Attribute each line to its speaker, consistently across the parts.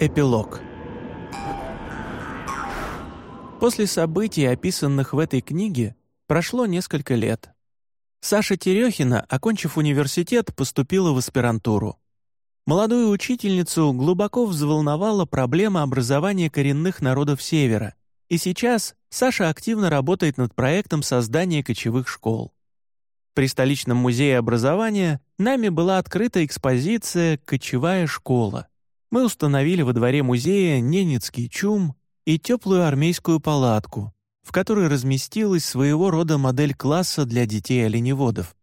Speaker 1: Эпилог После событий, описанных в этой книге, прошло несколько лет. Саша Терехина, окончив университет, поступила в аспирантуру. Молодую учительницу глубоко взволновала проблема образования коренных народов Севера, и сейчас Саша активно работает над проектом создания кочевых школ. При столичном музее образования нами была открыта экспозиция «Кочевая школа». Мы установили во дворе музея ненецкий чум и теплую армейскую палатку, в которой разместилась своего рода модель класса для детей-оленеводов.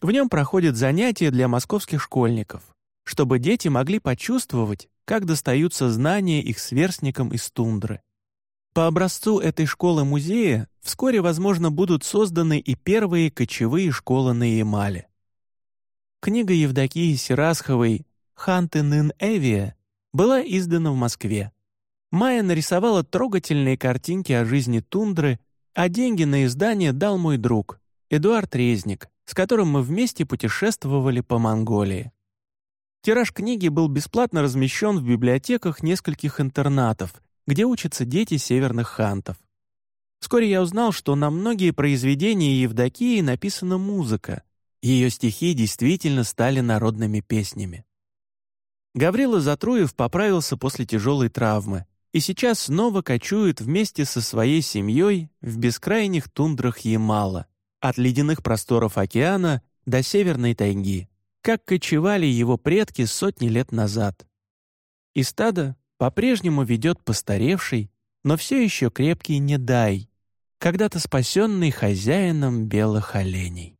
Speaker 1: В нем проходят занятия для московских школьников — чтобы дети могли почувствовать, как достаются знания их сверстникам из тундры. По образцу этой школы-музея вскоре, возможно, будут созданы и первые кочевые школы на Ямале. Книга Евдокии Сирасховой «Ханты Нын Эвия» была издана в Москве. Майя нарисовала трогательные картинки о жизни тундры, а деньги на издание дал мой друг, Эдуард Резник, с которым мы вместе путешествовали по Монголии. Тираж книги был бесплатно размещен в библиотеках нескольких интернатов, где учатся дети северных хантов. Вскоре я узнал, что на многие произведения Евдокии написана музыка. Ее стихи действительно стали народными песнями. Гаврила Затруев поправился после тяжелой травмы и сейчас снова кочует вместе со своей семьей в бескрайних тундрах Ямала, от ледяных просторов океана до северной тайги как кочевали его предки сотни лет назад. И стадо по-прежнему ведет постаревший, но все еще крепкий Недай, когда-то спасенный хозяином белых оленей.